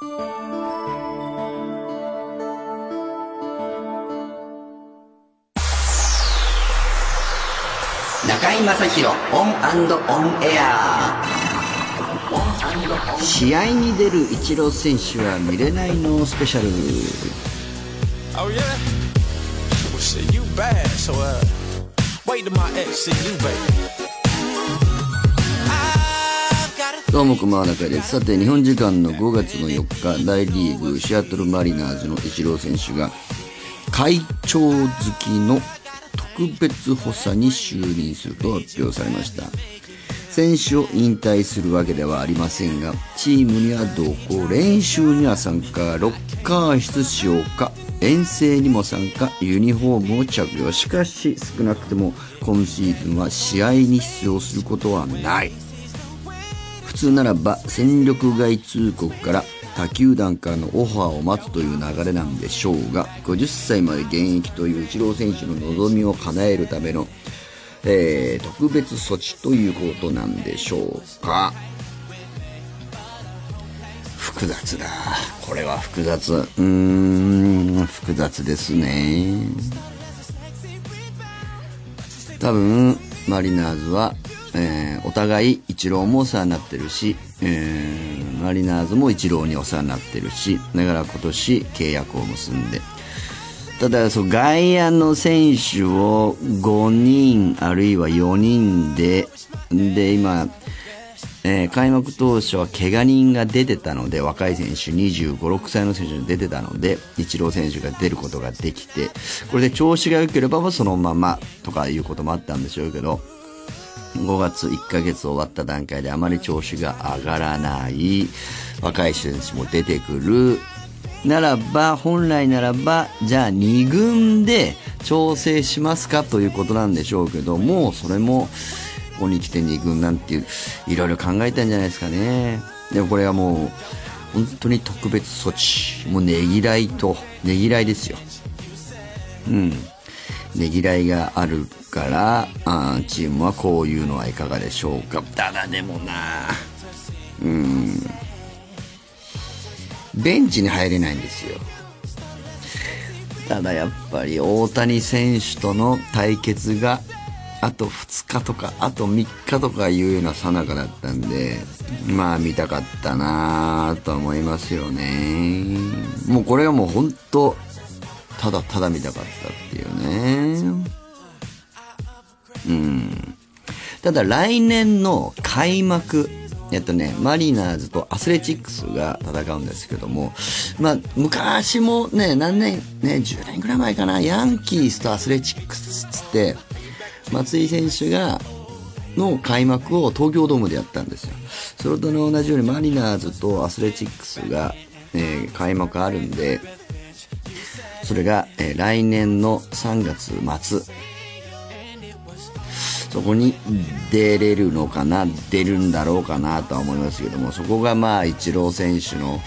中居正広オンオンエア試合に出るイチロー選手は見れないのスペシャル Oh yeah? Well shit, you bad, so uh wait till my ex see you, baby. どうもこんばんは中井ですさて日本時間の5月の4日大リーグシアトルマリナーズのイチロー選手が会長付きの特別補佐に就任すると発表されました。選手を引退するわけではありませんがチームには同行練習には参加ロッカー室使用か遠征にも参加ユニフォームを着用。しかし少なくとも今シーズンは試合に出場することはない。通ならば戦力外通告から他球団からのオファーを待つという流れなんでしょうが50歳まで現役というイチロー選手の望みを叶えるための、えー特別措置ということなんでしょうか。複雑だ。これは複雑。うーん複雑ですね。多分マリナーズは、えーお互いイチローもお世話になってるし、えーマリナーズもイチローにお世話になってるしだから今年契約を結んで。ただそう外野の選手を5人あるいは4人でで今、えー開幕当初は怪我人が出てたので若い選手2 5 6歳の選手が出てたのでイチロー選手が出ることができてこれで調子が良ければそのままとかいうこともあったんでしょうけど5月1ヶ月終わった段階であまり調子が上がらない若い選手も出てくる。ならば本来ならばじゃあ2軍で調整しますかということなんでしょうけどもそれもこに来て2軍なんていういろいろ考えたんじゃないですかね。でもこれはもう本当に特別措置。もうねぎらいとねぎらいですよ。うん。ねぎらいがあるからあーチームはこういうのはいかがでしょうか。ただでもな。うん。ベンチに入れないんですよ。ただやっぱり大谷選手との対決があと2日とかあと3日とかいうようなさなかだったんでまあ見たかったなぁと思いますよね。もうこれがもう本当ただただ見たかったっていうね。うん。ただ来年の開幕えっとね、マリナーズとアスレチックスが戦うんですけども、まあ、昔もね、何年、ね、10年ぐらい前かな、ヤンキースとアスレチックスつって、松井選手が、の開幕を東京ドームでやったんですよ。それと同じようにマリナーズとアスレチックスが、えー開幕あるんで、それが、えー来年の3月末、そこに出れるのかな、出るんだろうかなとは思いますけども、そこがまあ、イチロー選手の、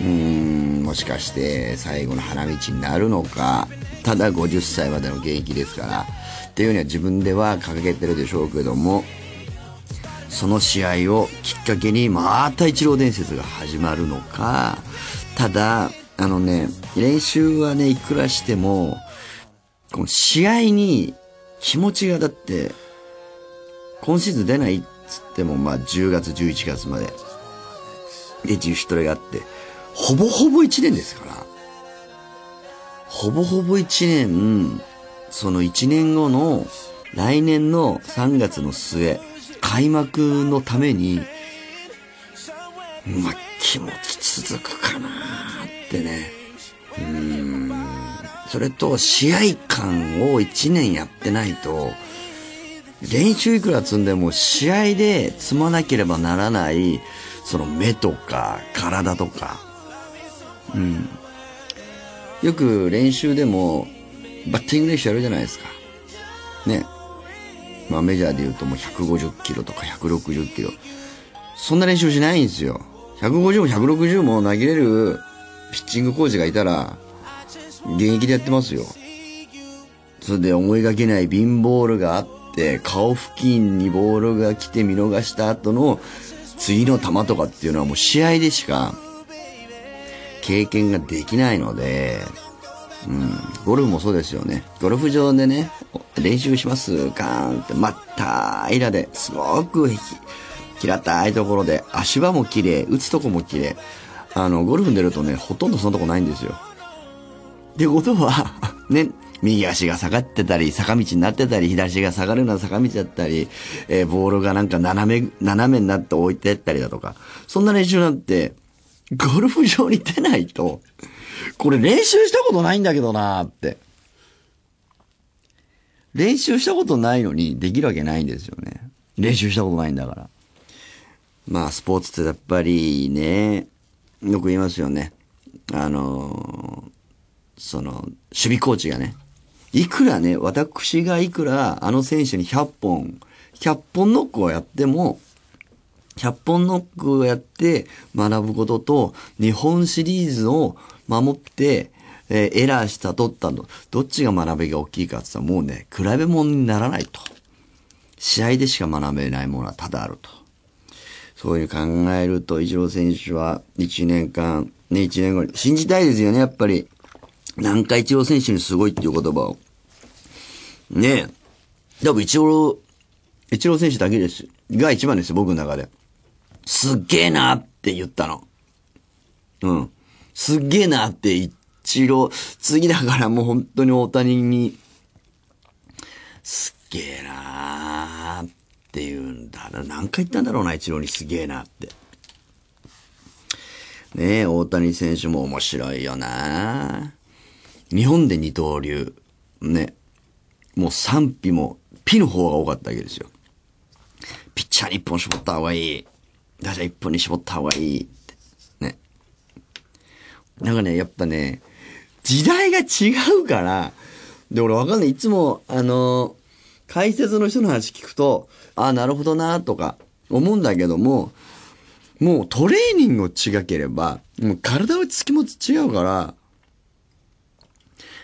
うーん、もしかして最後の花道になるのか、ただ50歳までの現役ですから、っていうには自分では掲げてるでしょうけども、その試合をきっかけにまたイチロー伝説が始まるのか、ただ、あのね、練習はね、いくらしても、この試合に気持ちがだって、今シーズン出ないっつっても、まあ10月、11月まで。で、自主トレがあって、ほぼほぼ1年ですから。ほぼほぼ1年、その1年後の来年の3月の末、開幕のために、まあ、気持ち続くかなってね。うーん。それと、試合感を1年やってないと、練習いくら積んでも試合で積まなければならない、その目とか体とか、うん。よく練習でもバッティング練習やるじゃないですか。ね。まあメジャーで言うともう150キロとか160キロ。そんな練習しないんですよ。150も160も投げれるピッチングコーチがいたら、現役でやってますよ。それで思いがけないビンボールがあって、顔付近にボールが来て見逃した後の次の球とかっていうのはもう試合でしか経験ができないので、うん、ゴルフもそうですよね。ゴルフ場でね、練習します、ガーンって、真っ平らで、すごく平たいところで、足場も綺麗、打つとこも綺麗。あの、ゴルフに出るとね、ほとんどそんなとこないんですよ。ってことは、ね、右足が下がってたり、坂道になってたり、左足が下がるような坂道だったり、えーボールがなんか斜め、斜めになって置いてったりだとか、そんな練習なんて、ゴルフ場に出ないと、これ練習したことないんだけどなーって。練習したことないのにできるわけないんですよね。練習したことないんだから。まあ、スポーツってやっぱりね、よく言いますよね。あのーその、守備コーチがね、いくらね、私がいくらあの選手に100本、100本ノックをやっても、100本ノックをやって学ぶことと、日本シリーズを守って、えーエラーした、取ったの、どっちが学びが大きいかって言ったらもうね、比べ物にならないと。試合でしか学べないものは多々あると。そういう考えると、イチロー選手は1年間、ね、1年後に、信じたいですよね、やっぱり。何回イチロー選手にすごいっていう言葉を。ねえ。多分イチロー、イチロー選手だけです。が一番ですよ、僕の中で。すっげえなって言ったの。うん。すっげえなってイチロー、次だからもう本当に大谷に、すっげえなーって言うんだ。何回言ったんだろうな、イチローにすげえなって。ねえ、大谷選手も面白いよな日本で二刀流。ね。もう賛否も、ピの方が多かったわけですよ。ピッチャーに一本絞った方がいい。打者一本に絞った方がいいって。ね。なんかね、やっぱね、時代が違うから、で、俺わかんない。いつも、あの、解説の人の話聞くと、ああ、なるほどな、とか思うんだけども、もうトレーニングが違ければ、もう体のつきも違うから、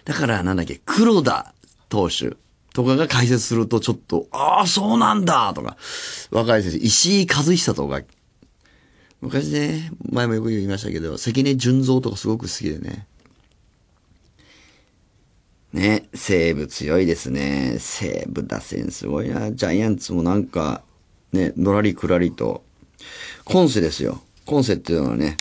だからなんだっけ、黒田投手とかが解説するとちょっと、ああ、そうなんだとか、若い先生、石井和久とか、昔ね、前もよく言いましたけど、関根純三とかすごく好きでね。ね、西武強いですね。西武打線すごいな。ジャイアンツもなんか、ね、のらりくらりと。今世ですよ。今世っていうのはね、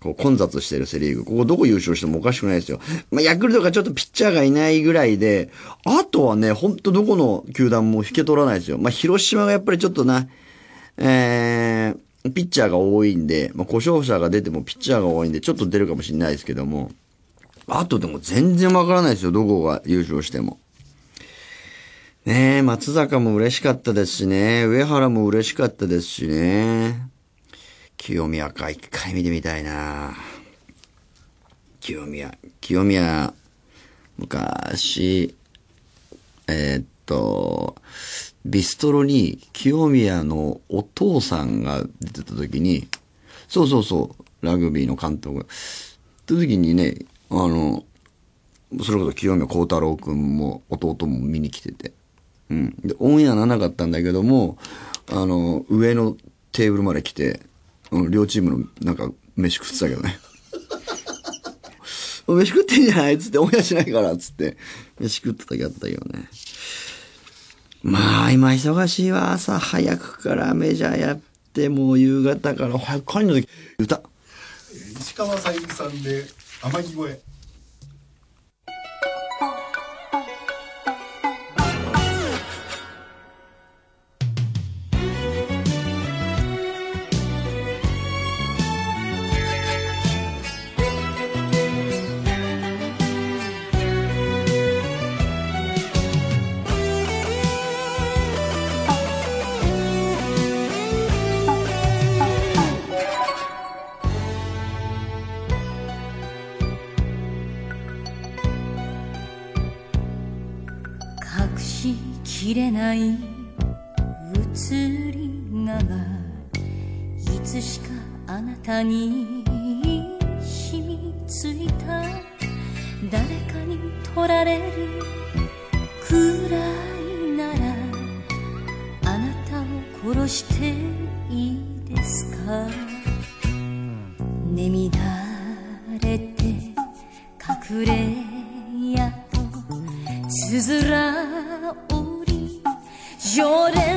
こう混雑してるセリーグ。ここどこ優勝してもおかしくないですよ。まあ、ヤクルトがちょっとピッチャーがいないぐらいで、あとはね、ほんとどこの球団も引け取らないですよ。まあ、広島がやっぱりちょっとな、えー、ピッチャーが多いんで、まあ、故障者が出てもピッチャーが多いんで、ちょっと出るかもしれないですけども、あとでも全然わからないですよ、どこが優勝しても。ねえ、松坂も嬉しかったですしね、上原も嬉しかったですしね。清宮か、一回見てみたいな。清宮、清宮、昔、えーっと、ビストロに清宮のお父さんが出てた時に、そうそうそう、ラグビーの監督が。って時にね、あの、それこそ清宮幸太郎くんも弟も見に来てて。うん。で、オンエアならなかったんだけども、あの、上のテーブルまで来て、両チームのなんか飯食ってたけどね。飯食ってんじゃないっつって、オンエアしないからっつって、飯食ってた時あったけどね。まあ、今忙しいわ。朝早くからメジャーやって、もう夕方から早く帰るの時、歌。石川さゆりさんで天城越えに染みついた誰かに取られるくらいならあなたを殺していいですか？眠だれて隠れ宿つづら折り常連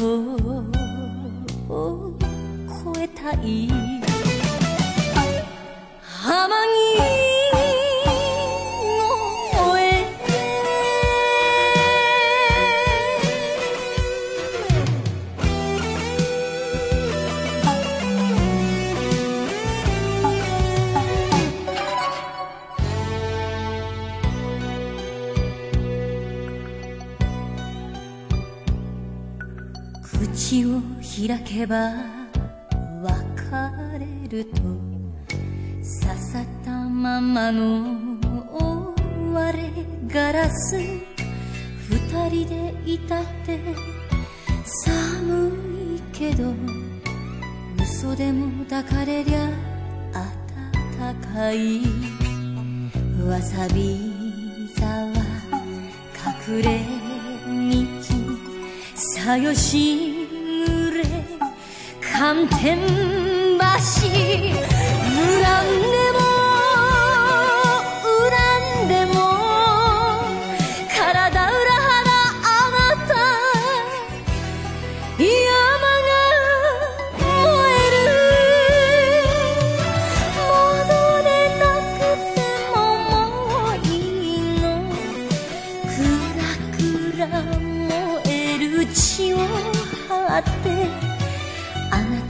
を超えたい。開けば別れると刺さったままの割れガラス二人でいたって寒いけど嘘でも抱かれりゃ暖かい。わさび沢隠れ道さよしぐれ寒天橋恨んでも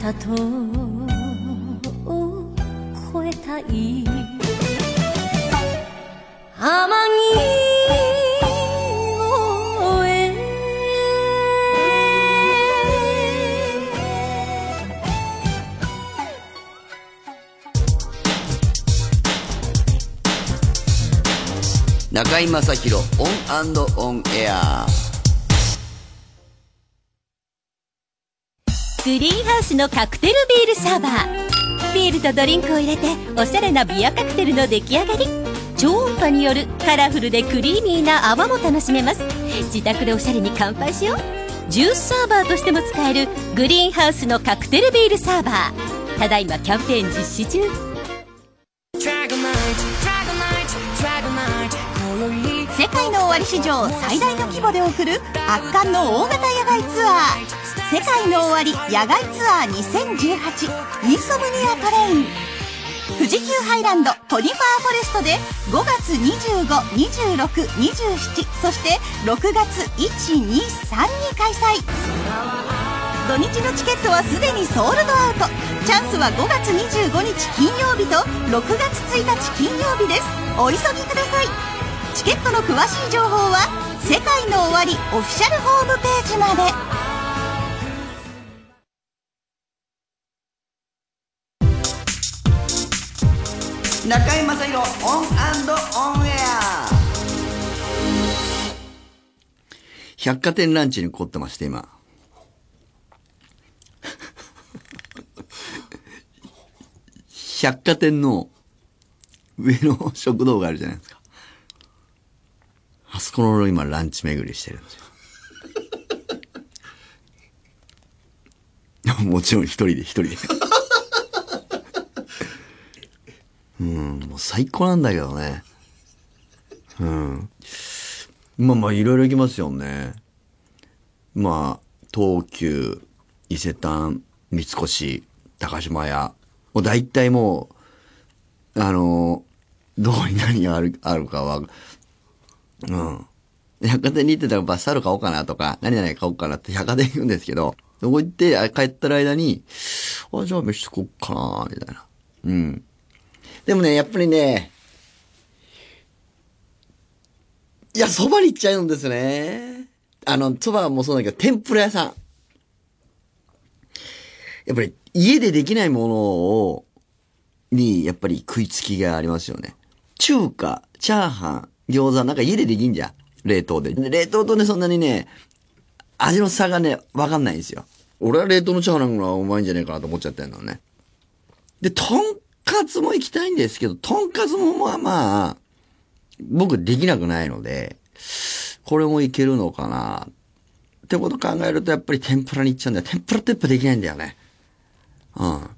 あなたと越えたい。天城越え。中居正広オンオンエア。グリーンハウスのカクテルビールサーバービールとドリンクを入れておしゃれなビアカクテルの出来上がり超音波によるカラフルでクリーミーな泡も楽しめます自宅でおしゃれに乾杯しようジュースサーバーとしても使えるグリーンハウスのカクテルビールサーバーただいまキャンペーン実施中世界の終わり史上最大の規模で送る圧巻の大型野外ツアー世界の終わり野外ツアー2018 INSOMNIA TRAIN。富士急ハイランドコニファーフォレストで5月252627そして6月123に開催。土日のチケットはすでにソールドアウト。チャンスは5月25日金曜日と6月1日金曜日です。お急ぎください。チケットの詳しい情報は「世界の終わり」オフィシャルホームページまで。中居正広 ON & ON AIR。百貨店ランチに凝ってまして今。百貨店の上の食堂があるじゃないですか。あそこの今ランチ巡りしてるんですよ。もちろん一人で一人で。うん、もう最高なんだけどね。うん。まあまあ、いろいろ行きますよね。まあ、東急、伊勢丹、三越、高島屋。もう大体もう、あの、どこに何がある、あるかは、うん。百貨店に行ってたらバスタオル買おうかなとか、何々買おうかなって百貨店行くんですけど、どこ行って帰ったる間に、あ、じゃあ飯食おうかな、みたいな。うん。でもね、やっぱりね、いや、蕎麦に行っちゃうんですね。あの、蕎麦もそうだけど、天ぷら屋さん。やっぱり、家でできないものを、に、やっぱり食いつきがありますよね。中華、チャーハン、餃子、なんか家でできんじゃん。冷凍で。で冷凍とね、そんなにね、味の差がね、わかんないんですよ。俺は冷凍のチャーハンがうまいんじゃねえかなと思っちゃってんのね。で、とんかつも行きたいんですけど、とんかつもまあまあ、僕できなくないので、これもいけるのかな。ってこと考えるとやっぱり天ぷらに行っちゃうんだよ。天ぷらってやっぱできないんだよね。うん。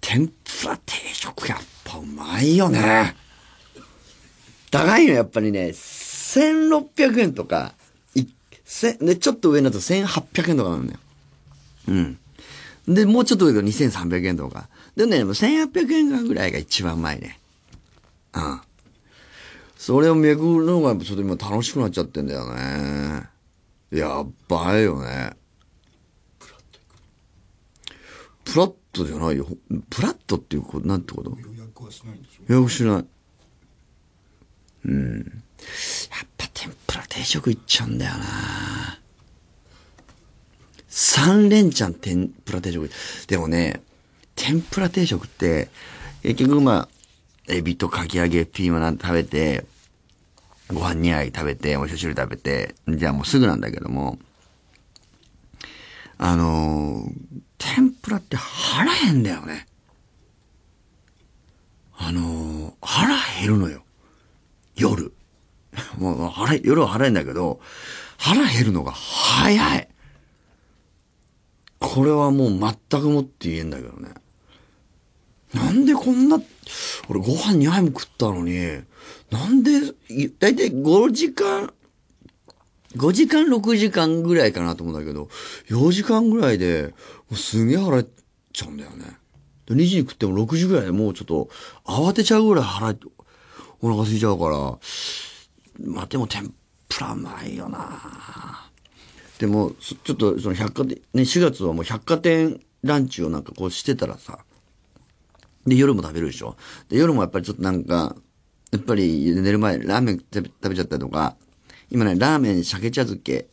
天ぷら定食やっぱうまいよね。高いのやっぱりね、1600円とか、いせで、ちょっと上になると1800円とかなんだよ。うん。で、もうちょっと上だと2300円とか。でね、もう1800円ぐらいが一番うまいね。うん。それを巡るのがちょっと今楽しくなっちゃってんだよね。やっばいよね。プラットじゃないよ。プラットっていうこと、なんてこと？予約はしないんでしょ？予約しない。うん。やっぱ天ぷら定食いっちゃうんだよな。三連チャン天ぷら定食。でもね、天ぷら定食って、結局まあ、エビとかき揚げ、ピーマン食べて、ご飯2杯食べて、お味噌汁食べて、じゃあもうすぐなんだけども、あのー天ぷらって腹減んだよね。あのー腹減るのよ。夜。もう腹、夜は腹減んだけど、腹減るのが早い。これはもう全くもって言えんだけどね。なんでこんな、俺ご飯2杯も食ったのに、なんで、だいたい5時間、5時間6時間ぐらいかなと思うんだけど、4時間ぐらいで、すげえ腹減っちゃうんだよね。2時に食っても6時ぐらいでもうちょっと慌てちゃうぐらい腹、お腹空いちゃうから、まあでも天ぷらうまいよなでも、ちょっとその百貨店、ね、4月はもう百貨店ランチをなんかこうしてたらさ、で、夜も食べるでしょ？で、夜もやっぱりちょっとなんか、やっぱり寝る前、ラーメン食べちゃったりとか、今ね、ラーメン、鮭茶漬け、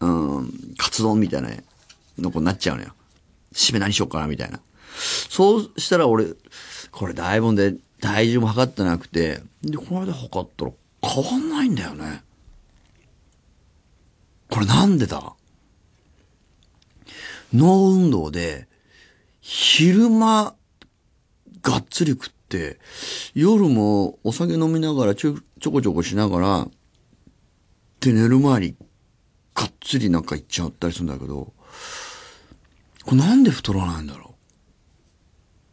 うん、カツ丼みたいなねのこになっちゃうのよ。締め何しようかな、みたいな。そうしたら俺、これ大分で体重も測ってなくて、で、この間測ったら変わんないんだよね。これなんでだ？脳運動で、昼間、がっつり食って、夜もお酒飲みながらちょちょこちょこしながら、で寝る前にがっつりなんか行っちゃったりするんだけど、これなんで太らないんだろ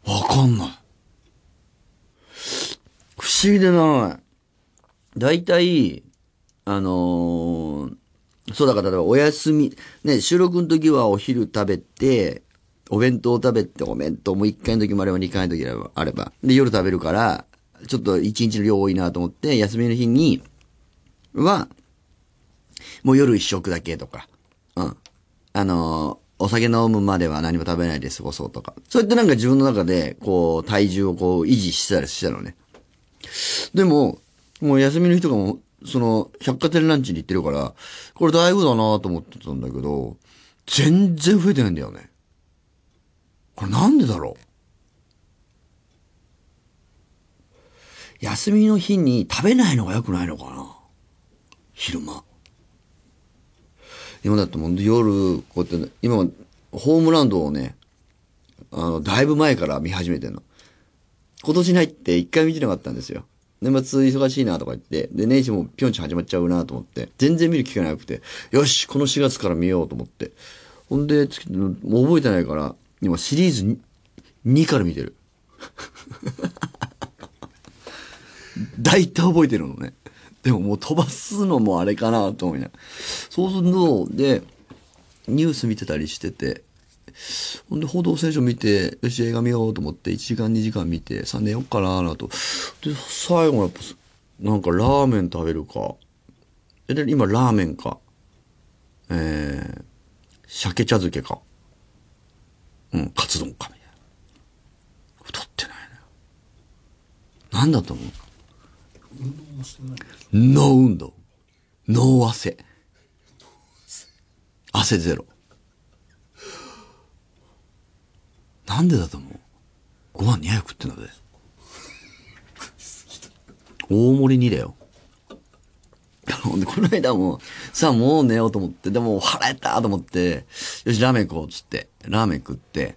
う？わかんない。不思議でならない。だいたい、あのーそうだから、例えばお休み、ね、収録の時はお昼食べて、お弁当を食べて、お弁当も1回の時もあれば2回の時もあれば、で、夜食べるから、ちょっと1日の量多いなと思って、休みの日に、は、もう夜一食だけとか、うん。あのーお酒飲むまでは何も食べないで過ごそうとか。そうやってなんか自分の中で、こう、体重をこう、維持したりしたのね。でも、もう休みの日とかも、その、百貨店ランチに行ってるから、これだいぶだなと思ってたんだけど、全然増えてないんだよね。これなんでだろう？休みの日に食べないのが良くないのかな？昼間。今だってもう夜、こうやってね、今ホームランドをね、あの、だいぶ前から見始めてんの。今年に入って一回見てなかったんですよ。年末忙しいなとか言って、で、年始もピョンチ始まっちゃうなと思って、全然見る機会なくて、よし、この4月から見ようと思って。ほんで、もう覚えてないから、今シリーズ2から見てる。大体覚えてるのね。でももう飛ばすのもあれかなと思いながらそうすると、で、ニュース見てたりしてて、ほんで、報道ステーション見て、よし、映画見ようと思って、1時間、2時間見て、さあ寝よっかななと。で、最後やっぱ、なんかラーメン食べるか。で、今、ラーメンか。えー、鮭茶漬けか。うん、カツ丼か、みたいな。太ってないのよ。なんだと思う？ノー運動。ノー汗。汗ゼロ。なんでだと思う？ご飯2杯食ってんだぜ。大盛り2だよ。この間も、さあもう寝ようと思って、でも腹減ったと思って、よし、ラーメン食おうっつって、ラーメン食って、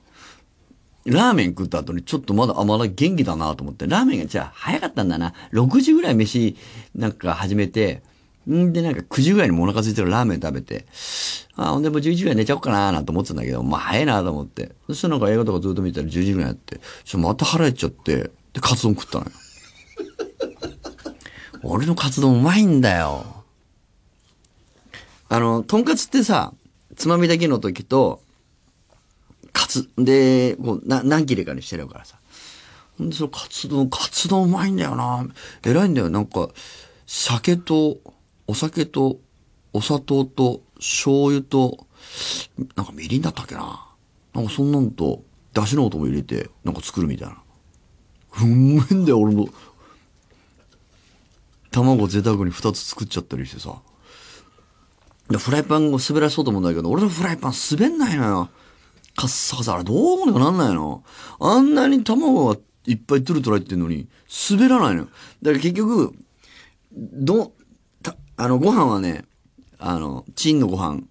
ラーメン食った後にちょっとまだ、あ、まだ元気だなと思って、ラーメンがじゃあ早かったんだな。6時ぐらい飯なんか始めて、んでなんか9時ぐらいにもお腹空いてるラーメン食べて、あ、ほんでもう11時ぐらい寝ちゃおうかななんて思ってたんだけど、まあ早いなと思って。そしたらなんか映画とかずっと見てたら10時ぐらいになって、そしたらまた腹減っちゃって、で、カツ丼食ったのよ。俺のカツ丼うまいんだよ。あの、とんかつってさ、つまみだけの時と、カツ、で、こう、な、何切れかにしてるからさ。ほんで、そのカツ丼、カツ丼うまいんだよな。偉いんだよ。なんか、酒と、お酒と、お砂糖と、醤油と、なんかみりんだったっけな。なんかそんなのと、だしの素も入れて、なんか作るみたいな。うめえんだよ、俺の。卵贅沢に2つ作っちゃったりしてさ。フライパンを滑らそうと思うんだけど、俺のフライパン滑んないのよ。カッサカサ。あれどうにかなんないのあんなに卵がいっぱいトゥルトゥル入ってんのに、滑らないのよ。だから結局、ど、た、あの、ご飯はね、あの、チンのご飯、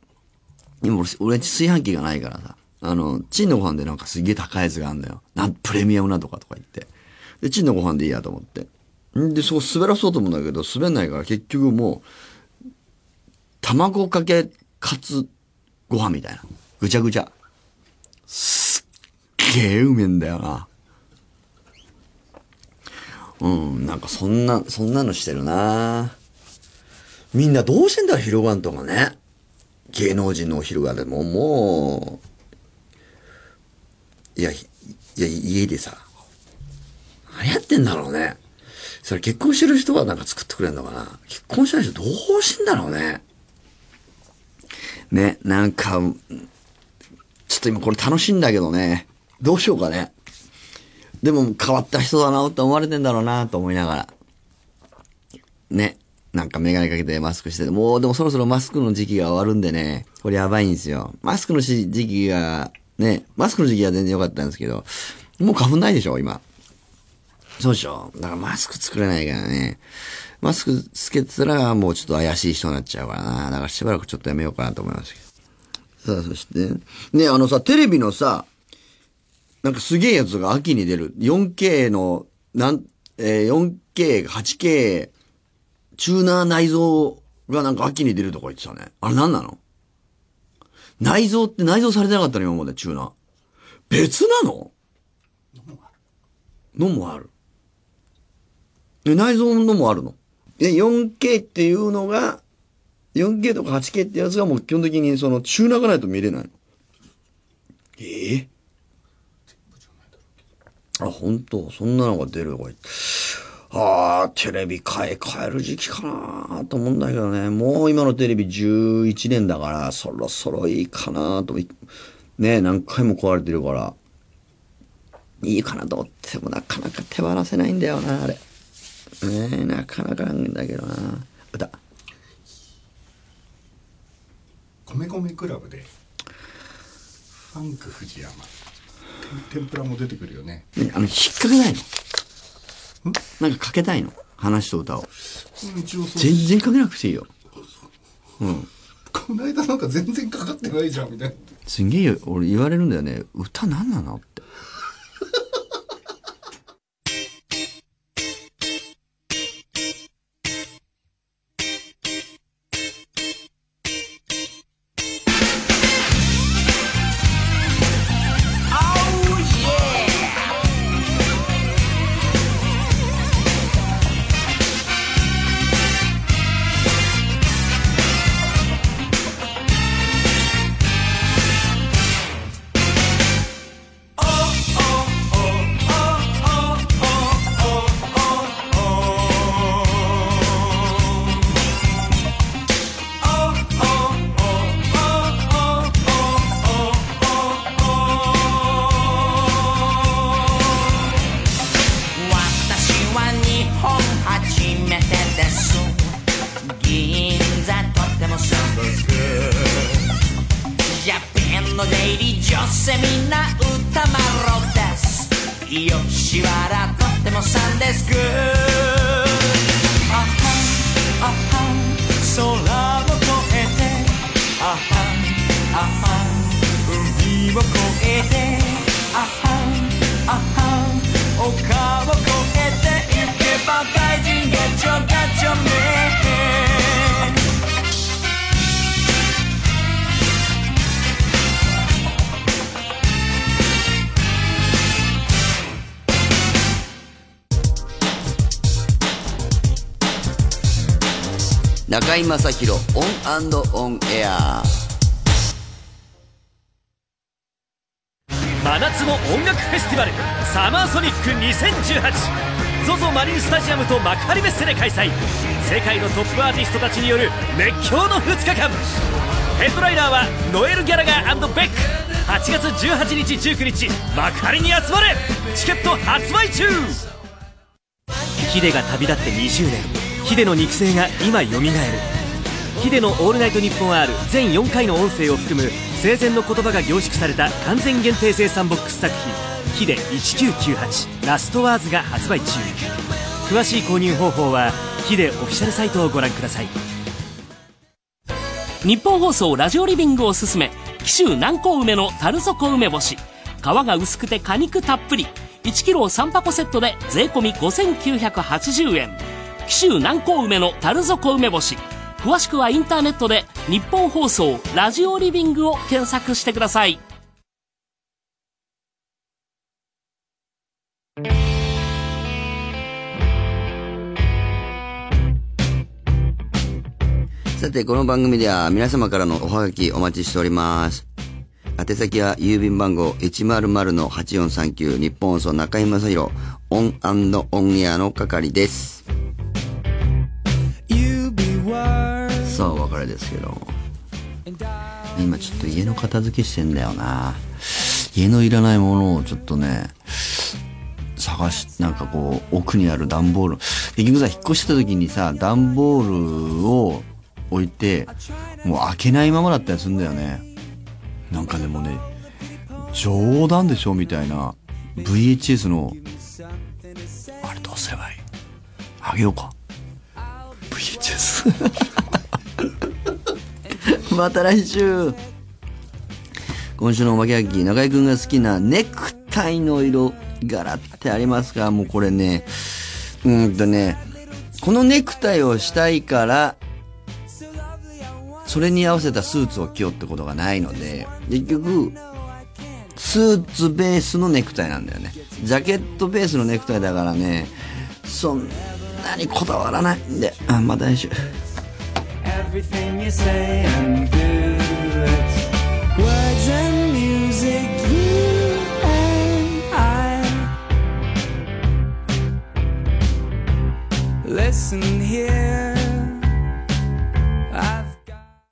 今俺、俺炊飯器がないからさ、あの、チンのご飯でなんかすげえ高いやつがあんだよ。なん、プレミアムなとかとか言って。で、チンのご飯でいいやと思って。んで、そこ滑らそうと思うんだけど、滑んないから結局もう、卵かけカツご飯みたいな。ぐちゃぐちゃ。すっげえうめえんだよな。うん、なんかそんな、そんなのしてるなみんなどうしてんだろ、昼ご飯とかね。芸能人のお昼ご飯でも、もう、いや、いや、家でさ、何やってんだろうね。それ結婚してる人はなんか作ってくれんのかな？結婚しない人どうしてんだろうね？ね、なんか、ちょっと今これ楽しいんだけどね。どうしようかね。でも変わった人だなって思われてんだろうなと思いながら。ね。なんかメガネかけてマスクしてて、もうでもそろそろマスクの時期が終わるんでね、これやばいんですよ。マスクの時期が、ね、マスクの時期は全然良かったんですけど、もう花粉ないでしょ、今。そうでしょ。だからマスク作れないからね。マスクつけてたらもうちょっと怪しい人になっちゃうからな。だからしばらくちょっとやめようかなと思いますけど。さあ、そして、ね、あのさ、テレビのさ、なんかすげえやつが秋に出る。4K の、なん、えー 4K、8K、チューナー内蔵がなんか秋に出るとか言ってたね。あれ何なの？内蔵って内蔵されてなかったの今までチューナー。別なの？のもある。え、内蔵のもあるのえ、4K っていうのが、4K とか 8K ってやつがもう基本的にそのチューナーがないと見れないの。ええ？あ、本当？そんなのが出るとか言って。ああ、テレビ買い替える時期かなと思うんだけどね。もう今のテレビ11年だから、そろそろいいかなと。ね何回も壊れてるから。いいかなと思ってもなかなか手放せないんだよな、あれ。ねえ、なかなかなんだけどな。歌。米米クラブでファンク藤山天ぷらも出てくるよねね、あの、引っ掛けないのなんかかけたいの話と歌を。全然かけなくていいよ。この間なんか全然かかってないじゃんみたいなすんげえよ俺言われるんだよね。歌何なの？の出入り女性みんな歌まろです。吉原とってもサンデスクあはんあはん空を越えて。あはんあはん海を越えて。あはんあはん丘を越えて。行けば大臣ガチョガチョね。中居正広 ON & ON AIR。真夏の音楽フェスティバルサマーソニック 2018ZOZO マリンスタジアムと幕張メッセで開催。世界のトップアーティストたちによる熱狂の2日間。ヘッドライナーはノエル・ギャラガーベック。8月18日19日幕張に集まれ。チケット発売中。ヒデが旅立って20年ヒデの肉声が今よみがえる。ヒデの「オールナイトニッポン R」全4回の音声を含む生前の言葉が凝縮された完全限定生産ボックス作品「ヒデ1998ラストワーズ」が発売中。詳しい購入方法はヒデオフィシャルサイトをご覧ください。日本放送ラジオリビングおすすめ紀州南高梅の樽底梅干し。皮が薄くて果肉たっぷり。1キロ3箱セットで税込5980円。紀州南高梅の樽底梅干し詳しくはインターネットで日本放送ラジオリビングを検索してくださいさて、この番組では皆様からのおはがきお待ちしております。宛先は郵便番号100-8439日本放送中居正広 ON & ON AIR の係です。さあ、お別れですけど。今ちょっと家の片付けしてんだよな。家のいらないものをちょっとね、探し、なんかこう、奥にある段ボール。結局さ、引っ越した時にさ、段ボールを置いて、もう開けないままだったりするんだよね。なんかでもね、冗談でしょみたいな、VHS の、あれどうすればいい？あげようか。VHS。また来週今週のおまけやき、中居くんが好きなネクタイの色柄ってありますか？もうこれね、うんとね、このネクタイをしたいから、それに合わせたスーツを着ようってことがないので、結局、スーツベースのネクタイなんだよね。ジャケットベースのネクタイだからね、そんなにこだわらないんで、あ、また来週。Everything you say and do it's words and music you and I. Listen here